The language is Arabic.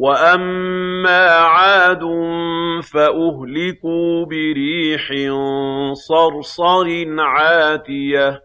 وَأَمَّا عَادٌ فَأُهْلِكُوا بِرِيحٍ صَرْصَرٍ عَاتِيَةٍ